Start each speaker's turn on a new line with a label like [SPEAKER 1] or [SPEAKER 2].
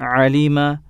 [SPEAKER 1] عليم